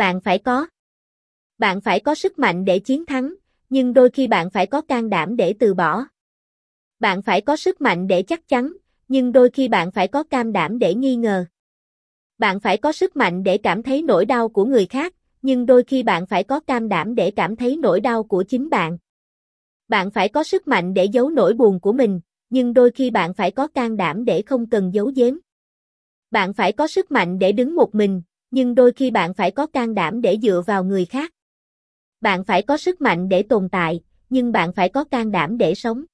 Bạn phải có. Bạn phải có sức mạnh để chiến thắng, nhưng đôi khi bạn phải có can đảm để từ bỏ. Bạn phải có sức mạnh để chắc chắn, nhưng đôi khi bạn phải có cam đảm để nghi ngờ. Bạn phải có sức mạnh để cảm thấy nỗi đau của người khác, nhưng đôi khi bạn phải có cam đảm để cảm thấy nỗi đau của chính bạn. Bạn phải có sức mạnh để giấu nỗi buồn của mình, nhưng đôi khi bạn phải có can đảm để không cần giấu giếm. Bạn phải có sức mạnh để đứng một mình, nhưng đôi khi bạn phải có can đảm để dựa vào người khác. Bạn phải có sức mạnh để tồn tại, nhưng bạn phải có can đảm để sống.